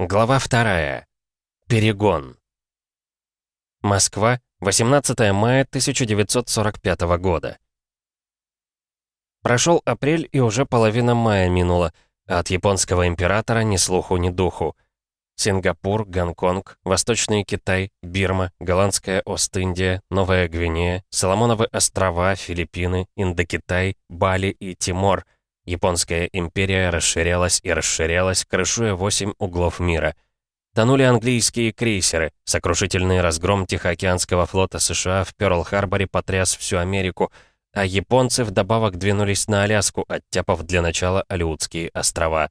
Глава вторая. Перегон. Москва, 18 мая 1945 года. Прошел апрель, и уже половина мая минула, а от японского императора ни слуху, ни духу. Сингапур, Гонконг, Восточный Китай, Бирма, Голландская Ост-Индия, Новая Гвинея, Соломоновы острова, Филиппины, Индокитай, Бали и Тимор — Японская империя расширялась и расширялась, крышуя восемь углов мира. Тонули английские крейсеры, сокрушительный разгром Тихоокеанского флота США в Пёрл-Харборе потряс всю Америку, а японцы вдобавок двинулись на Аляску, оттяпав для начала Алиутские острова.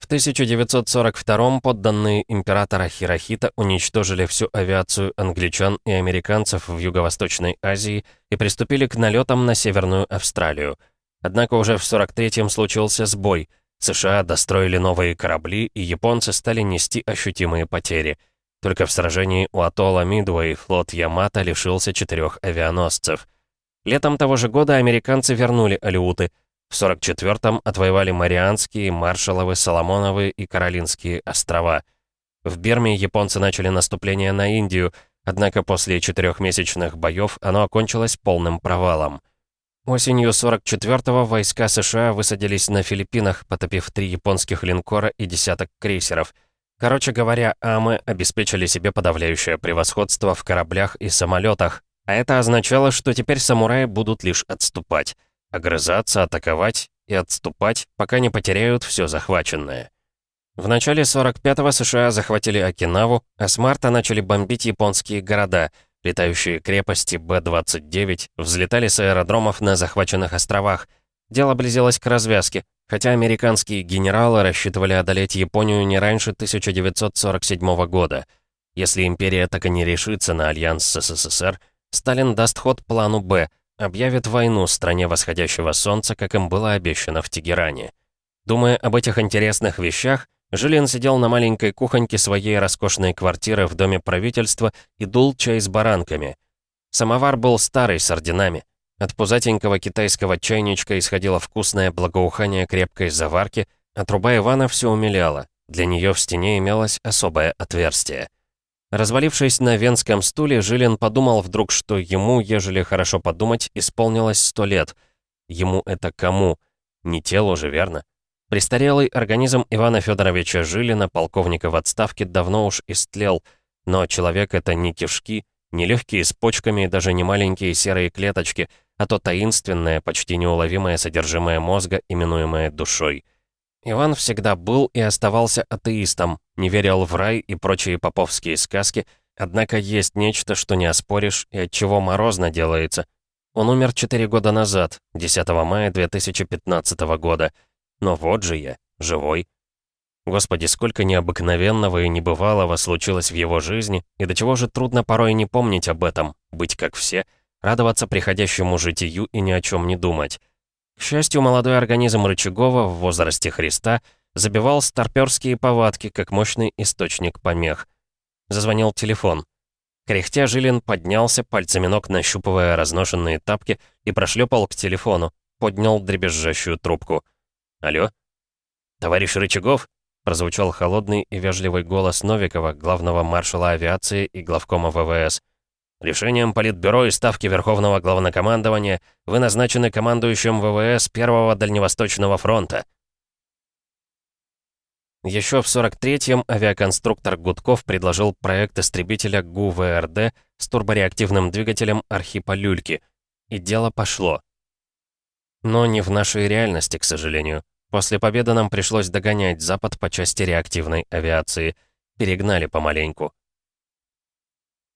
В 1942 подданные императора Хирохита уничтожили всю авиацию англичан и американцев в Юго-Восточной Азии и приступили к налетам на Северную Австралию – Однако уже в 43-м случился сбой. США достроили новые корабли, и японцы стали нести ощутимые потери. Только в сражении у атолла Мидуэй флот Ямато лишился четырех авианосцев. Летом того же года американцы вернули Алиуты. В 44-м отвоевали Марианские, Маршалловы, Соломоновы и Каролинские острова. В Бирме японцы начали наступление на Индию, однако после четырехмесячных боев оно окончилось полным провалом. Осенью 44-го войска США высадились на Филиппинах, потопив три японских линкора и десяток крейсеров. Короче говоря, АМы обеспечили себе подавляющее превосходство в кораблях и самолетах, а это означало, что теперь самураи будут лишь отступать. Огрызаться, атаковать и отступать, пока не потеряют все захваченное. В начале 45-го США захватили Окинаву, а с марта начали бомбить японские города — Летающие крепости Б-29 взлетали с аэродромов на захваченных островах. Дело близилось к развязке, хотя американские генералы рассчитывали одолеть Японию не раньше 1947 года. Если империя так и не решится на альянс с СССР, Сталин даст ход плану «Б», объявит войну стране восходящего солнца, как им было обещано в Тегеране. Думая об этих интересных вещах, Жилин сидел на маленькой кухоньке своей роскошной квартиры в доме правительства и дул чай с баранками. Самовар был старый, с орденами. От пузатенького китайского чайничка исходило вкусное благоухание крепкой заварки, а труба Ивана все умиляла. Для нее в стене имелось особое отверстие. Развалившись на венском стуле, Жилин подумал вдруг, что ему, ежели хорошо подумать, исполнилось сто лет. Ему это кому? Не телу же, верно? Престарелый организм Ивана Федоровича Жилина, полковника в отставке, давно уж истлел, но человек это не кишки, не легкие с почками и даже не маленькие серые клеточки, а то таинственное, почти неуловимое содержимое мозга, именуемое душой. Иван всегда был и оставался атеистом, не верил в рай и прочие поповские сказки, однако есть нечто, что не оспоришь и от чего морозно делается. Он умер 4 года назад, 10 мая 2015 года, но вот же я, живой. Господи, сколько необыкновенного и небывалого случилось в его жизни, и до чего же трудно порой не помнить об этом, быть как все, радоваться приходящему житию и ни о чем не думать. К счастью, молодой организм Рычагова в возрасте Христа забивал старперские повадки, как мощный источник помех. Зазвонил телефон. Кряхтя Жилин поднялся, пальцами ног нащупывая разношенные тапки, и прошлепал к телефону, поднял дребезжащую трубку — «Алло?» «Товарищ Рычагов?» — прозвучал холодный и вежливый голос Новикова, главного маршала авиации и главкома ВВС. «Решением Политбюро и Ставки Верховного Главнокомандования вы назначены командующим ВВС Первого Дальневосточного фронта». Еще в 43-м авиаконструктор Гудков предложил проект истребителя ГУ-ВРД с турбореактивным двигателем Архипа Люльки. И дело пошло. Но не в нашей реальности, к сожалению. После победы нам пришлось догонять Запад по части реактивной авиации. Перегнали помаленьку.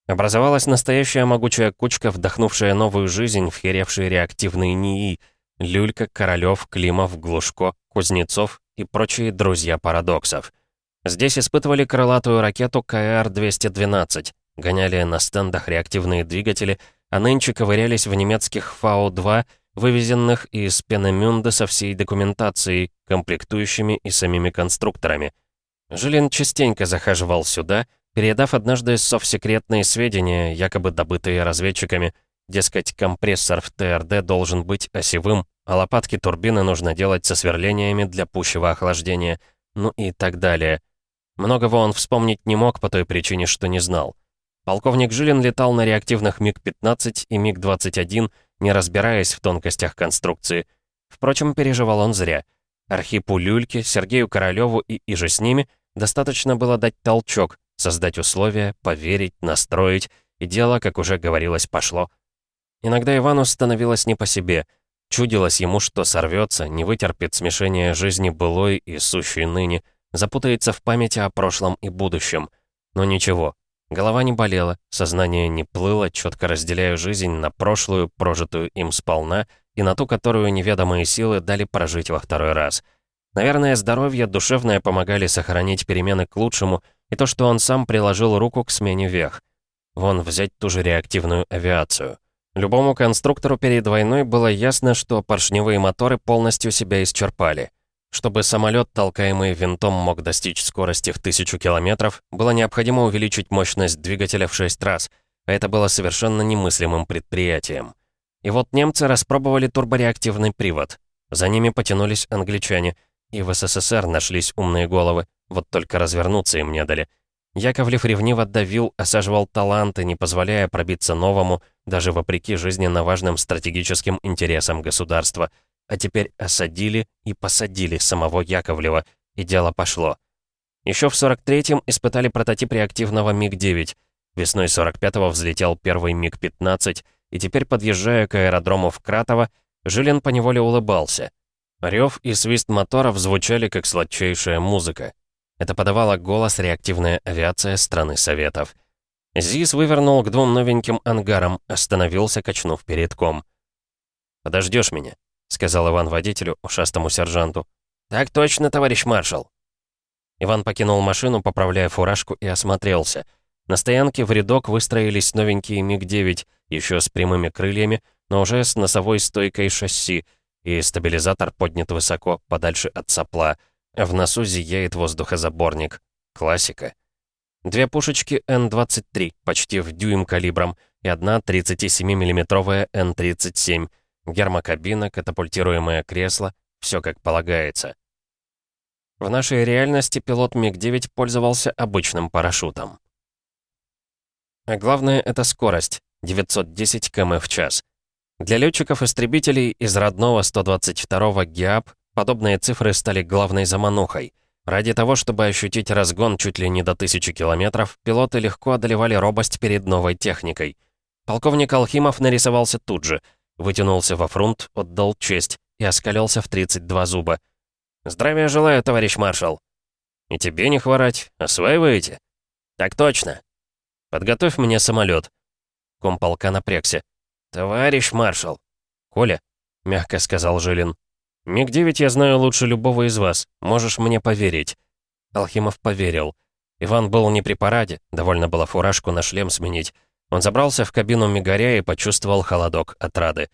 Образовалась настоящая могучая кучка, вдохнувшая новую жизнь в херевшие реактивные НИИ. Люлька, Королёв, Климов, Глушко, Кузнецов и прочие друзья парадоксов. Здесь испытывали крылатую ракету КР-212, гоняли на стендах реактивные двигатели, а нынче ковырялись в немецких Фау-2 вывезенных из Пенемюнда со всей документацией, комплектующими и самими конструкторами. Жилин частенько захаживал сюда, передав однажды совсекретные сведения, якобы добытые разведчиками. Дескать, компрессор в ТРД должен быть осевым, а лопатки турбины нужно делать со сверлениями для пущего охлаждения, ну и так далее. Многого он вспомнить не мог по той причине, что не знал. Полковник Жилин летал на реактивных МиГ-15 и МиГ-21, не разбираясь в тонкостях конструкции. Впрочем, переживал он зря. Архипу Люльке, Сергею Королёву и иже с ними достаточно было дать толчок, создать условия, поверить, настроить, и дело, как уже говорилось, пошло. Иногда Ивану становилось не по себе. Чудилось ему, что сорвется, не вытерпит смешения жизни былой и сущей ныне, запутается в памяти о прошлом и будущем. Но ничего, голова не болела, сознание не плыло, четко разделяя жизнь на прошлую, прожитую им сполна, и на ту, которую неведомые силы дали прожить во второй раз. Наверное, здоровье душевное помогали сохранить перемены к лучшему, и то, что он сам приложил руку к смене вех. Вон взять ту же реактивную авиацию. Любому конструктору перед войной было ясно, что поршневые моторы полностью себя исчерпали. Чтобы самолет, толкаемый винтом, мог достичь скорости в тысячу километров, было необходимо увеличить мощность двигателя в 6 раз, а это было совершенно немыслимым предприятием. И вот немцы распробовали турбореактивный привод. За ними потянулись англичане, и в СССР нашлись умные головы, вот только развернуться им не дали. Яковлев ревниво давил, осаживал таланты, не позволяя пробиться новому, даже вопреки жизненно важным стратегическим интересам государства — а теперь осадили и посадили самого Яковлева, и дело пошло. Еще в 43-м испытали прототип реактивного МиГ-9. Весной 45-го взлетел первый МиГ-15, и теперь, подъезжая к аэродрому в Кратово, Жилин поневоле улыбался. Рев и свист моторов звучали как сладчайшая музыка. Это подавала голос реактивная авиация страны Советов. ЗИС вывернул к двум новеньким ангарам, остановился, качнув передком. «Подождешь меня?» — сказал Иван водителю, ушастому сержанту. «Так точно, товарищ маршал». Иван покинул машину, поправляя фуражку, и осмотрелся. На стоянке в рядок выстроились новенькие МиГ-9, еще с прямыми крыльями, но уже с носовой стойкой шасси, и стабилизатор поднят высоко, подальше от сопла. В носу зияет воздухозаборник. Классика. Две пушечки Н-23, почти в дюйм калибром, и одна 37 миллиметровая Н-37, Гермокабина, катапультируемое кресло, все как полагается. В нашей реальности пилот МиГ-9 пользовался обычным парашютом. А главное — это скорость — 910 км в час. Для летчиков-истребителей из родного 122-го ГИАП подобные цифры стали главной заманухой. Ради того, чтобы ощутить разгон чуть ли не до 1000 километров, пилоты легко одолевали робость перед новой техникой. Полковник Алхимов нарисовался тут же — Вытянулся во фронт, отдал честь и оскалился в 32 зуба. «Здравия желаю, товарищ маршал!» «И тебе не хворать. Осваиваете?» «Так точно!» «Подготовь мне самолет. Комполка напрягся. «Товарищ маршал!» «Коля», — мягко сказал Жилин. «МиГ-9 я знаю лучше любого из вас. Можешь мне поверить». Алхимов поверил. Иван был не при параде, довольно было фуражку на шлем сменить. Он забрался в кабину Мигаря и почувствовал холодок отрады.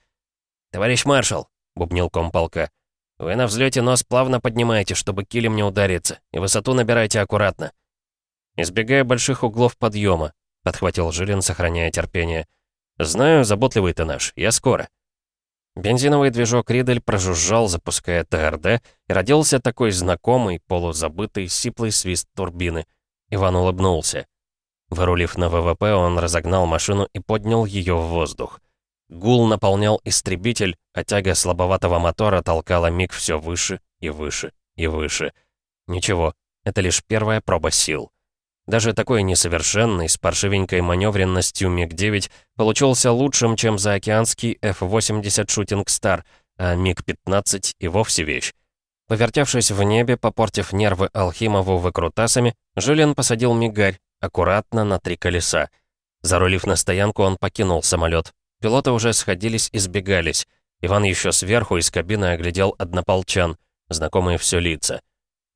«Товарищ маршал», — бубнил комполка, — «вы на взлете нос плавно поднимаете, чтобы килем не удариться, и высоту набирайте аккуратно». «Избегая больших углов подъема», — подхватил Жилин, сохраняя терпение. «Знаю, заботливый ты наш, я скоро». Бензиновый движок Ридель прожужжал, запуская ТРД, и родился такой знакомый, полузабытый, сиплый свист турбины. Иван улыбнулся. Вырулив на ВВП, он разогнал машину и поднял ее в воздух. Гул наполнял истребитель, а тяга слабоватого мотора толкала миг все выше и выше и выше. Ничего, это лишь первая проба сил. Даже такой несовершенный, с паршивенькой маневренностью МиГ-9 получился лучшим, чем заокеанский F-80 Шутинг Стар, а МиГ-15 и вовсе вещь. Повертевшись в небе, попортив нервы Алхимову выкрутасами, Жилин посадил мигарь, аккуратно на три колеса. Зарулив на стоянку, он покинул самолет. Пилоты уже сходились и сбегались. Иван еще сверху из кабины оглядел однополчан, знакомые все лица.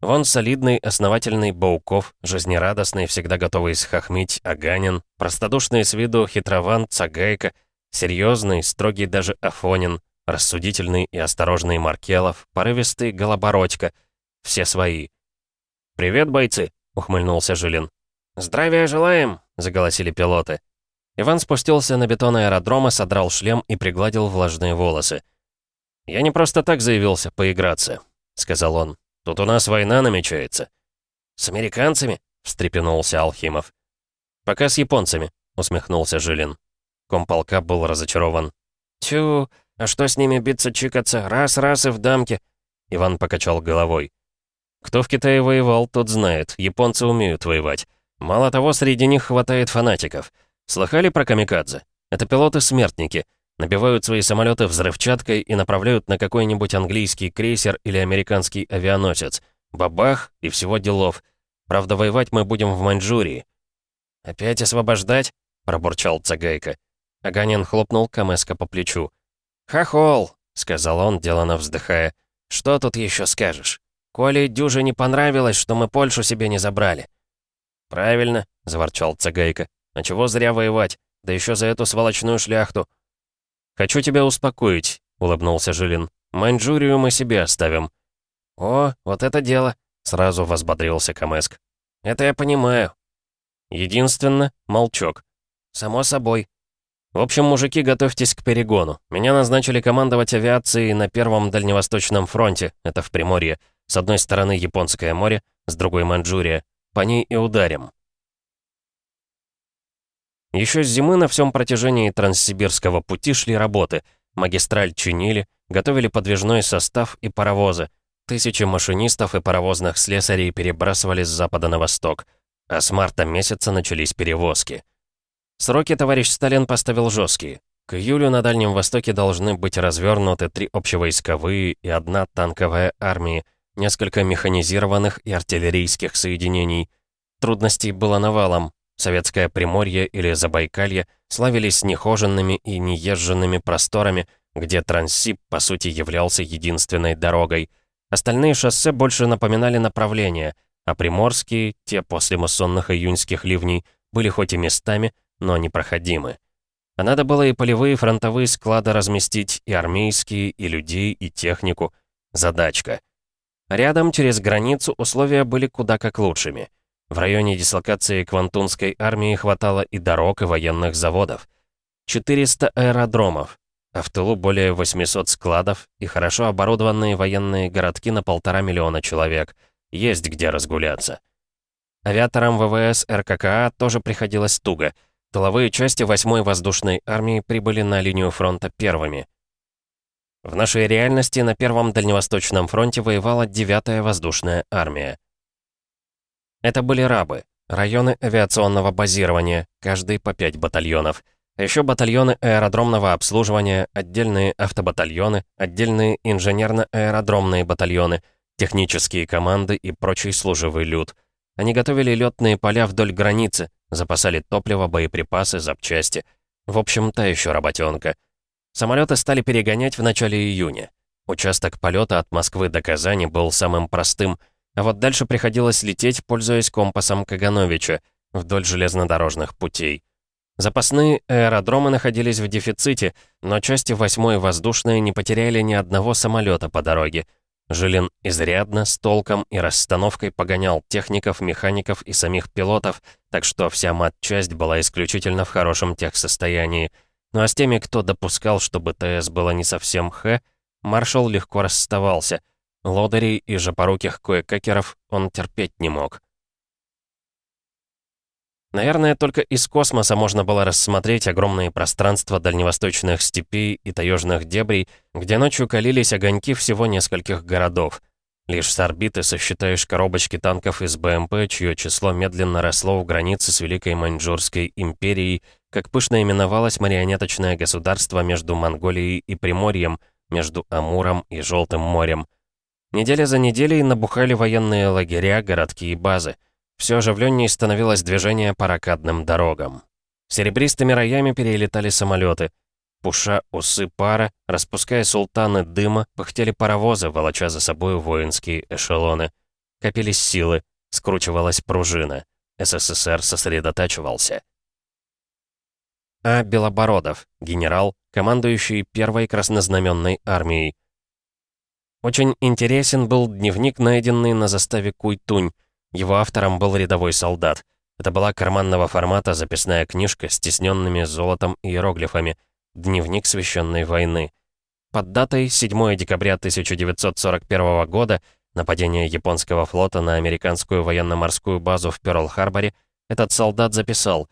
Вон солидный, основательный Бауков, жизнерадостный, всегда готовый схохмить Аганин, простодушный с виду хитрован Цагайка, серьезный, строгий даже Афонин, рассудительный и осторожный Маркелов, порывистый Голобородько. Все свои. «Привет, бойцы!» — ухмыльнулся Жилин. «Здравия желаем!» — заголосили пилоты. Иван спустился на бетон аэродрома, содрал шлем и пригладил влажные волосы. «Я не просто так заявился поиграться», — сказал он. «Тут у нас война намечается». «С американцами?» — встрепенулся Алхимов. «Пока с японцами», — усмехнулся Жилин. Комполка был разочарован. «Тю, а что с ними биться-чикаться? Раз-раз и в дамке!» Иван покачал головой. «Кто в Китае воевал, тот знает. Японцы умеют воевать. Мало того, среди них хватает фанатиков. Слыхали про камикадзе? Это пилоты-смертники. Набивают свои самолеты взрывчаткой и направляют на какой-нибудь английский крейсер или американский авианосец. Бабах и всего делов. Правда, воевать мы будем в Маньчжурии». «Опять освобождать?» — пробурчал Цагайка. Аганин хлопнул Камеска по плечу. «Хохол!» — сказал он, делано вздыхая. «Что тут еще скажешь? Коли дюже не понравилось, что мы Польшу себе не забрали». «Правильно», — заворчал Цагайка. «А чего зря воевать? Да еще за эту сволочную шляхту». «Хочу тебя успокоить», — улыбнулся Жилин. «Маньчжурию мы себе оставим». «О, вот это дело», — сразу возбодрился Камеск. «Это я понимаю». «Единственно, молчок». «Само собой», в общем, мужики, готовьтесь к перегону. Меня назначили командовать авиацией на Первом Дальневосточном фронте, это в Приморье. С одной стороны Японское море, с другой Маньчжурия. По ней и ударим. Еще с зимы на всем протяжении Транссибирского пути шли работы. Магистраль чинили, готовили подвижной состав и паровозы. Тысячи машинистов и паровозных слесарей перебрасывали с запада на восток. А с марта месяца начались перевозки. Сроки товарищ Сталин поставил жесткие. К июлю на Дальнем Востоке должны быть развернуты три общевойсковые и одна танковая армии, несколько механизированных и артиллерийских соединений. Трудностей было навалом. Советское Приморье или Забайкалье славились нехоженными и неезженными просторами, где Транссиб, по сути, являлся единственной дорогой. Остальные шоссе больше напоминали направления, а приморские, те после муссонных июньских ливней, были хоть и местами, но непроходимы. А надо было и полевые фронтовые склады разместить, и армейские, и людей, и технику. Задачка. Рядом, через границу, условия были куда как лучшими. В районе дислокации Квантунской армии хватало и дорог, и военных заводов. 400 аэродромов, а в тылу более 800 складов и хорошо оборудованные военные городки на полтора миллиона человек. Есть где разгуляться. Авиаторам ВВС РККА тоже приходилось туго — Тыловые части 8-й воздушной армии прибыли на линию фронта первыми. В нашей реальности на Первом Дальневосточном фронте воевала 9-я воздушная армия. Это были рабы, районы авиационного базирования, каждый по 5 батальонов. А еще батальоны аэродромного обслуживания, отдельные автобатальоны, отдельные инженерно-аэродромные батальоны, технические команды и прочий служивый люд. Они готовили летные поля вдоль границы, Запасали топливо, боеприпасы, запчасти. В общем, та еще работенка. Самолеты стали перегонять в начале июня. Участок полета от Москвы до Казани был самым простым, а вот дальше приходилось лететь, пользуясь компасом Кагановича, вдоль железнодорожных путей. Запасные аэродромы находились в дефиците, но части 8-й воздушной не потеряли ни одного самолета по дороге — Жилин изрядно, с толком и расстановкой погонял техников, механиков и самих пилотов, так что вся матчасть была исключительно в хорошем техсостоянии. Ну а с теми, кто допускал, что БТС было не совсем Х, маршал легко расставался. Лодырей и жопоруких кое-какеров он терпеть не мог. Наверное, только из космоса можно было рассмотреть огромные пространства дальневосточных степей и таежных дебрей, где ночью калились огоньки всего нескольких городов. Лишь с орбиты сосчитаешь коробочки танков из БМП, чье число медленно росло в границе с Великой Маньчжурской империей, как пышно именовалось марионеточное государство между Монголией и Приморьем, между Амуром и Желтым морем. Неделя за неделей набухали военные лагеря, городки и базы. Все оживленнее становилось движение по ракадным дорогам. Серебристыми роями перелетали самолеты. Пуша усы пара, распуская султаны дыма, пыхтели паровозы, волоча за собой воинские эшелоны. Копились силы, скручивалась пружина. СССР сосредотачивался. А. Белобородов, генерал, командующий первой краснознаменной армией. Очень интересен был дневник, найденный на заставе Куйтунь, его автором был рядовой солдат. Это была карманного формата записная книжка с тисненными золотом иероглифами, дневник священной войны. Под датой 7 декабря 1941 года нападение японского флота на американскую военно-морскую базу в Пёрл-Харборе, этот солдат записал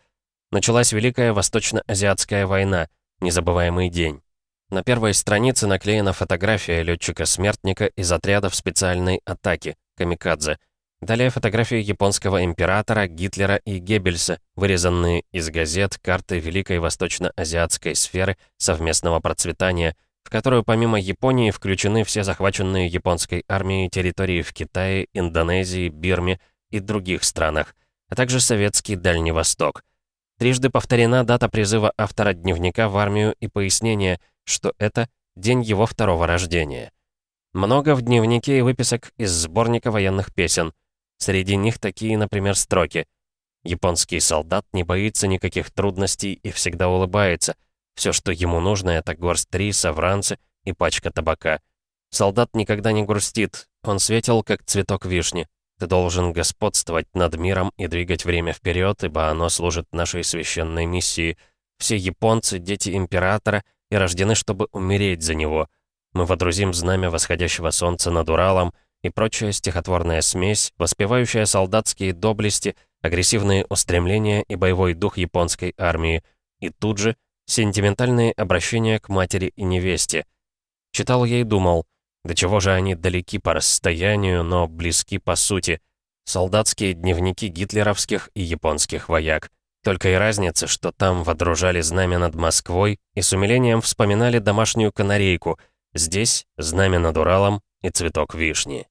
«Началась Великая Восточно-Азиатская война, незабываемый день». На первой странице наклеена фотография летчика-смертника из отрядов специальной атаки, камикадзе. Далее фотографии японского императора, Гитлера и Геббельса, вырезанные из газет карты Великой Восточно-Азиатской сферы совместного процветания, в которую помимо Японии включены все захваченные японской армией территории в Китае, Индонезии, Бирме и других странах, а также советский Дальний Восток. Трижды повторена дата призыва автора дневника в армию и пояснение – что это день его второго рождения. Много в дневнике и выписок из сборника военных песен. Среди них такие, например, строки. «Японский солдат не боится никаких трудностей и всегда улыбается. Все, что ему нужно, это горсть риса, вранцы и пачка табака. Солдат никогда не грустит, он светил, как цветок вишни. Ты должен господствовать над миром и двигать время вперед, ибо оно служит нашей священной миссии. Все японцы — дети императора, и рождены, чтобы умереть за него. Мы водрузим знамя восходящего солнца над Уралом и прочая стихотворная смесь, воспевающая солдатские доблести, агрессивные устремления и боевой дух японской армии, и тут же сентиментальные обращения к матери и невесте. Читал я и думал, до чего же они далеки по расстоянию, но близки по сути. Солдатские дневники гитлеровских и японских вояк. Только и разница, что там водружали знамя над Москвой и с умилением вспоминали домашнюю канарейку. Здесь знамя над Уралом и цветок вишни.